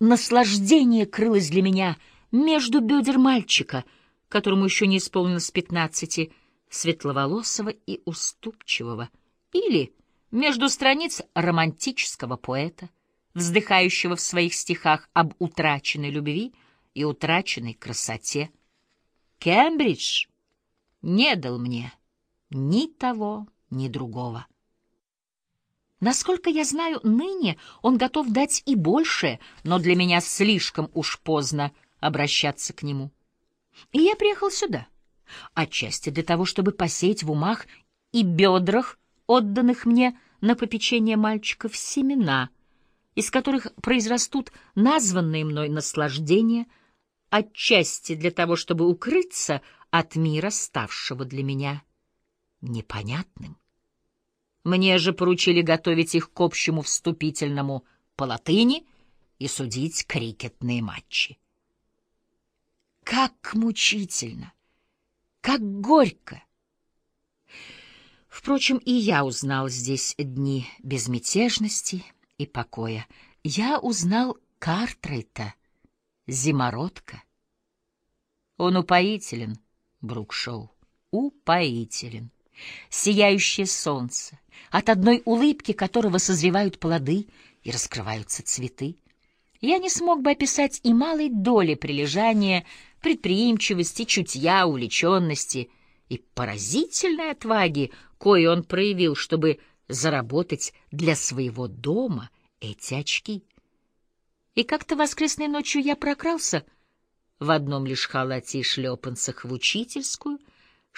наслаждение крылось для меня между бедер мальчика, которому еще не исполнилось пятнадцати, светловолосого и уступчивого, или между страниц романтического поэта, вздыхающего в своих стихах об утраченной любви и утраченной красоте. Кембридж не дал мне ни того, ни другого. Насколько я знаю, ныне он готов дать и большее, но для меня слишком уж поздно обращаться к нему. И я приехал сюда, отчасти для того, чтобы посеять в умах и бедрах, отданных мне на попечение мальчиков, семена, из которых произрастут названные мной наслаждения, отчасти для того, чтобы укрыться от мира, ставшего для меня непонятным. Мне же поручили готовить их к общему вступительному по латыни и судить крикетные матчи. Как мучительно! Как горько! Впрочем, и я узнал здесь дни безмятежности и покоя. Я узнал Картрайта, зимородка. Он упоителен, Брукшоу, упоителен сияющее солнце, от одной улыбки которого созревают плоды и раскрываются цветы. Я не смог бы описать и малой доли прилежания, предприимчивости, чутья, увлеченности и поразительной отваги, кое он проявил, чтобы заработать для своего дома эти очки. И как-то воскресной ночью я прокрался в одном лишь халате и шлепанцах в учительскую,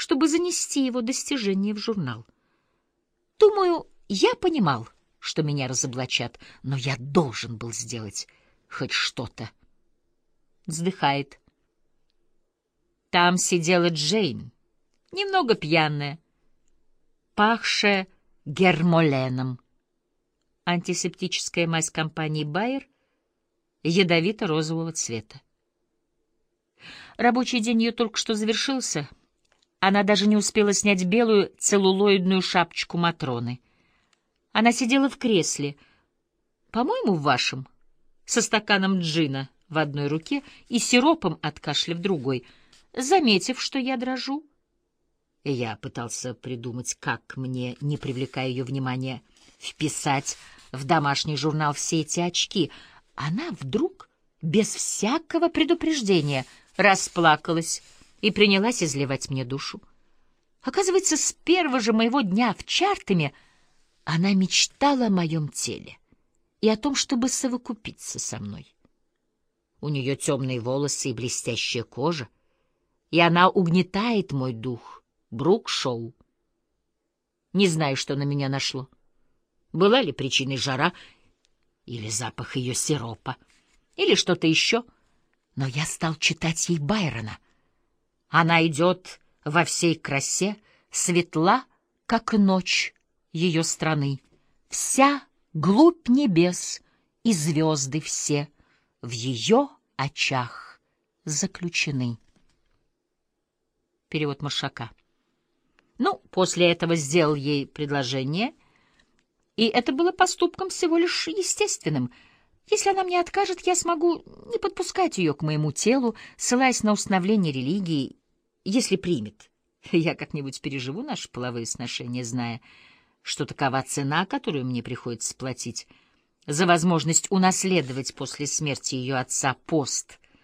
чтобы занести его достижение в журнал. Думаю, я понимал, что меня разоблачат, но я должен был сделать хоть что-то. Вздыхает. Там сидела Джейн, немного пьяная, пахшая гермоленом. Антисептическая мазь компании «Байер» ядовито-розового цвета. Рабочий день ее только что завершился — она даже не успела снять белую целлулоидную шапочку Матроны. Она сидела в кресле, по-моему, в вашем, со стаканом джина в одной руке и сиропом от кашля в другой, заметив, что я дрожу. Я пытался придумать, как мне, не привлекая ее внимания, вписать в домашний журнал все эти очки. Она вдруг, без всякого предупреждения, расплакалась, и принялась изливать мне душу. Оказывается, с первого же моего дня в Чартами она мечтала о моем теле и о том, чтобы совокупиться со мной. У нее темные волосы и блестящая кожа, и она угнетает мой дух, Брук-шоу. Не знаю, что на меня нашло. Была ли причиной жара или запах ее сиропа, или что-то еще, но я стал читать ей Байрона — она идет во всей красе, светла, как ночь ее страны. Вся глубь небес и звезды все в ее очах заключены. Перевод Маршака. Ну, после этого сделал ей предложение, и это было поступком всего лишь естественным. Если она мне откажет, я смогу не подпускать ее к моему телу, ссылаясь на установление религии если примет. Я как-нибудь переживу наши половые сношения, зная, что такова цена, которую мне приходится платить за возможность унаследовать после смерти ее отца пост